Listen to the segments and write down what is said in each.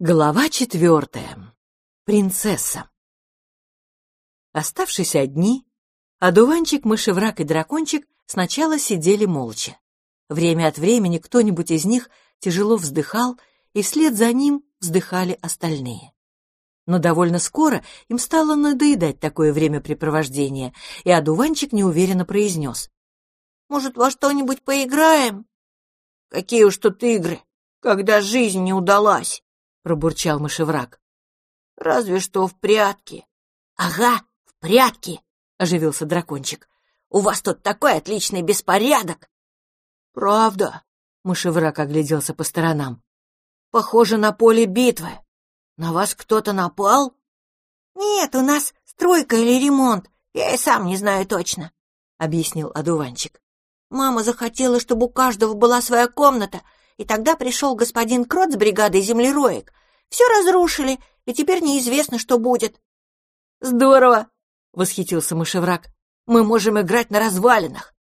Глава четвертая. Принцесса. Оставшись одни, одуванчик, мышевраг и дракончик сначала сидели молча. Время от времени кто-нибудь из них тяжело вздыхал, и вслед за ним вздыхали остальные. Но довольно скоро им стало надоедать такое времяпрепровождение, и одуванчик неуверенно произнес. «Может, во что-нибудь поиграем?» «Какие уж тут игры, когда жизнь не удалась!» Пробурчал мышевраг. «Разве что в прятки». «Ага, в прятки!» — оживился дракончик. «У вас тут такой отличный беспорядок!» «Правда?» — мышевраг огляделся по сторонам. «Похоже на поле битвы. На вас кто-то напал?» «Нет, у нас стройка или ремонт. Я и сам не знаю точно», — объяснил одуванчик. «Мама захотела, чтобы у каждого была своя комната, и тогда пришел господин Крот с бригадой землероек. Все разрушили, и теперь неизвестно, что будет. «Здорово!» — восхитился мышевраг. «Мы можем играть на развалинах,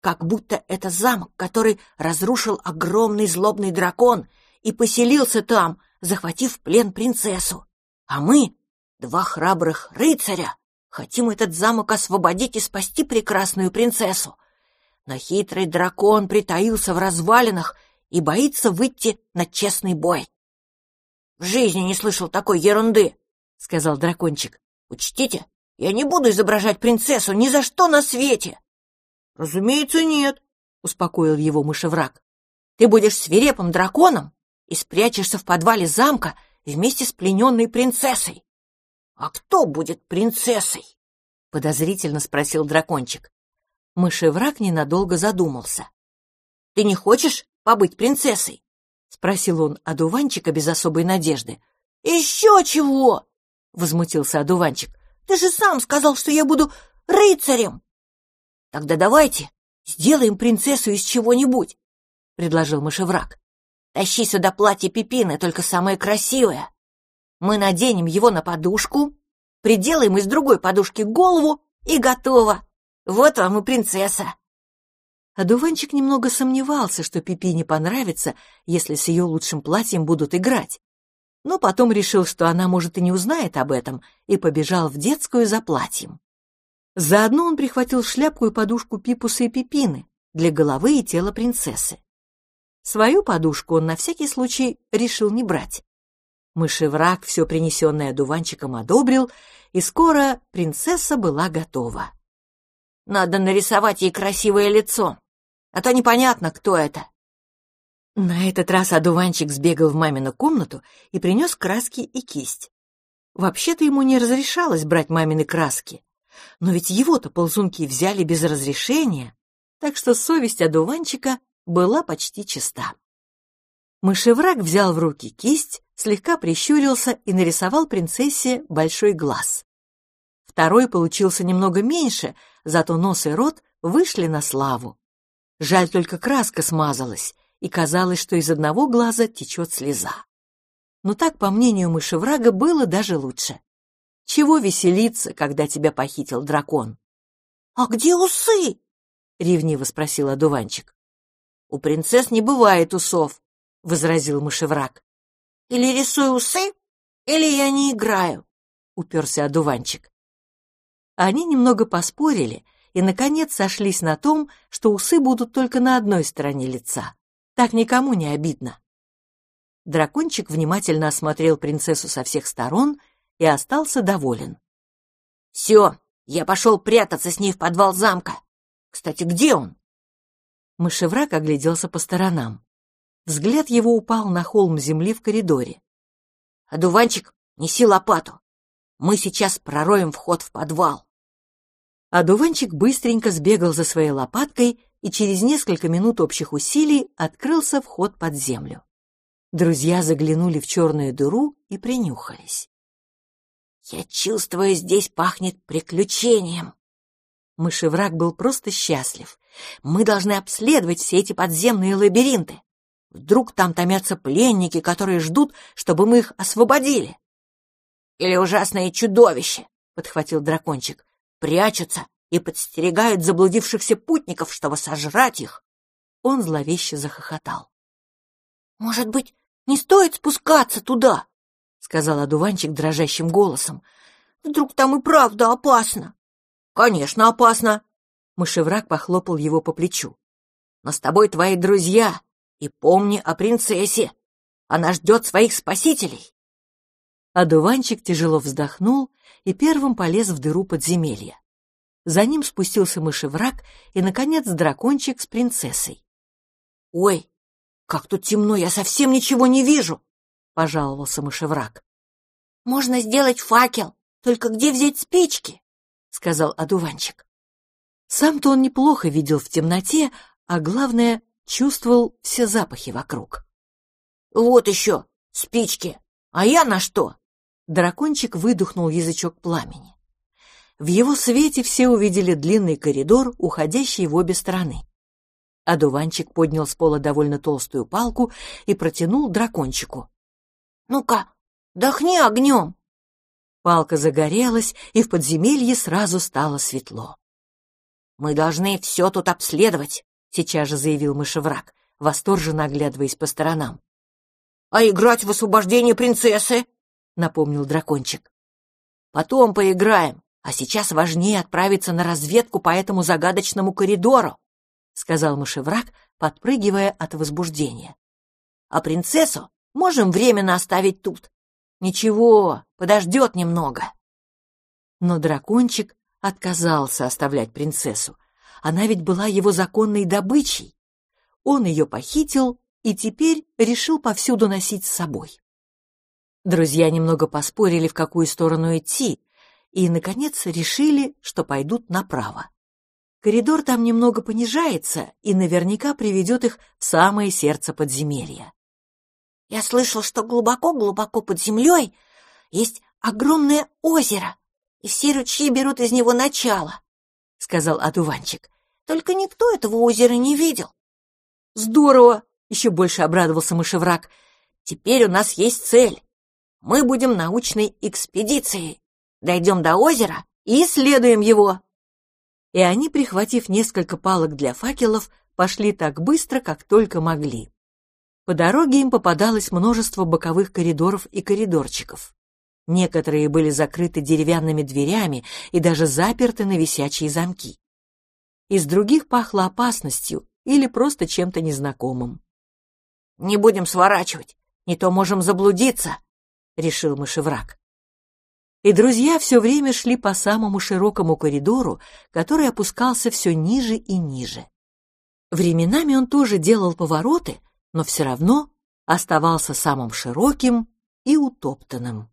как будто это замок, который разрушил огромный злобный дракон и поселился там, захватив в плен принцессу. А мы, два храбрых рыцаря, хотим этот замок освободить и спасти прекрасную принцессу. Но хитрый дракон притаился в развалинах и боится выйти на честный бой. — В жизни не слышал такой ерунды, — сказал дракончик. — Учтите, я не буду изображать принцессу ни за что на свете. — Разумеется, нет, — успокоил его мышевраг. — Ты будешь свирепым драконом и спрячешься в подвале замка вместе с плененной принцессой. — А кто будет принцессой? — подозрительно спросил дракончик. Мышевраг ненадолго задумался. — Ты не хочешь побыть принцессой? — спросил он одуванчика без особой надежды. — Еще чего? — возмутился одуванчик. — Ты же сам сказал, что я буду рыцарем. — Тогда давайте сделаем принцессу из чего-нибудь, — предложил мышевраг. — Тащи сюда платье Пипины, только самое красивое. Мы наденем его на подушку, приделаем из другой подушки голову и готово. Вот вам и принцесса. Одуванчик немного сомневался, что Пипи не понравится, если с ее лучшим платьем будут играть. Но потом решил, что она, может, и не узнает об этом, и побежал в детскую за платьем. Заодно он прихватил шляпку и подушку Пипуса и Пипины для головы и тела принцессы. Свою подушку он на всякий случай решил не брать. Мышевраг все принесенное одуванчиком одобрил, и скоро принцесса была готова. «Надо нарисовать ей красивое лицо», а то непонятно, кто это. На этот раз одуванчик сбегал в мамину комнату и принес краски и кисть. Вообще-то ему не разрешалось брать мамины краски, но ведь его-то ползунки взяли без разрешения, так что совесть одуванчика была почти чиста. Мышевраг взял в руки кисть, слегка прищурился и нарисовал принцессе большой глаз. Второй получился немного меньше, зато нос и рот вышли на славу. Жаль, только краска смазалась, и казалось, что из одного глаза течет слеза. Но так, по мнению мышеврага, было даже лучше. Чего веселиться, когда тебя похитил дракон? — А где усы? — ревниво спросил одуванчик. — У принцесс не бывает усов, — возразил мышевраг. — Или рисуй усы, или я не играю, — уперся одуванчик. Они немного поспорили, и, наконец, сошлись на том, что усы будут только на одной стороне лица. Так никому не обидно. Дракончик внимательно осмотрел принцессу со всех сторон и остался доволен. «Все, я пошел прятаться с ней в подвал замка. Кстати, где он?» Мышевраг огляделся по сторонам. Взгляд его упал на холм земли в коридоре. «Одуванчик, неси лопату. Мы сейчас пророем вход в подвал» а дуванчик быстренько сбегал за своей лопаткой и через несколько минут общих усилий открылся вход под землю. Друзья заглянули в черную дыру и принюхались. «Я чувствую, здесь пахнет приключением!» Мышевраг был просто счастлив. «Мы должны обследовать все эти подземные лабиринты. Вдруг там томятся пленники, которые ждут, чтобы мы их освободили?» «Или ужасное чудовище!» — подхватил дракончик прячутся и подстерегают заблудившихся путников, чтобы сожрать их. Он зловеще захохотал. «Может быть, не стоит спускаться туда?» сказал одуванчик дрожащим голосом. «Вдруг там и правда опасно?» «Конечно, опасно!» Мышевраг похлопал его по плечу. «Но с тобой твои друзья, и помни о принцессе. Она ждет своих спасителей!» Одуванчик тяжело вздохнул и первым полез в дыру подземелья. За ним спустился мышевраг и, наконец, дракончик с принцессой. «Ой, как тут темно, я совсем ничего не вижу!» — пожаловался мышевраг. «Можно сделать факел, только где взять спички?» — сказал одуванчик. Сам-то он неплохо видел в темноте, а главное, чувствовал все запахи вокруг. «Вот еще, спички! А я на что?» Дракончик выдохнул язычок пламени. В его свете все увидели длинный коридор, уходящий в обе стороны. Одуванчик поднял с пола довольно толстую палку и протянул дракончику. «Ну-ка, дохни огнем!» Палка загорелась, и в подземелье сразу стало светло. «Мы должны все тут обследовать», — сейчас же заявил мышевраг, восторженно оглядываясь по сторонам. «А играть в освобождение принцессы?» — напомнил дракончик. «Потом поиграем, а сейчас важнее отправиться на разведку по этому загадочному коридору», — сказал мышевраг, подпрыгивая от возбуждения. «А принцессу можем временно оставить тут. Ничего, подождет немного». Но дракончик отказался оставлять принцессу. Она ведь была его законной добычей. Он ее похитил и теперь решил повсюду носить с собой. Друзья немного поспорили, в какую сторону идти, и, наконец, решили, что пойдут направо. Коридор там немного понижается и наверняка приведет их в самое сердце подземелья. «Я слышал, что глубоко-глубоко под землей есть огромное озеро, и все ручьи берут из него начало», — сказал одуванчик. «Только никто этого озера не видел». «Здорово!» — еще больше обрадовался мышевраг. «Теперь у нас есть цель. Мы будем научной экспедицией. Дойдем до озера и исследуем его». И они, прихватив несколько палок для факелов, пошли так быстро, как только могли. По дороге им попадалось множество боковых коридоров и коридорчиков. Некоторые были закрыты деревянными дверями и даже заперты на висячие замки. Из других пахло опасностью или просто чем-то незнакомым. «Не будем сворачивать, не то можем заблудиться», — решил мышевраг. И друзья все время шли по самому широкому коридору, который опускался все ниже и ниже. Временами он тоже делал повороты, но все равно оставался самым широким и утоптанным.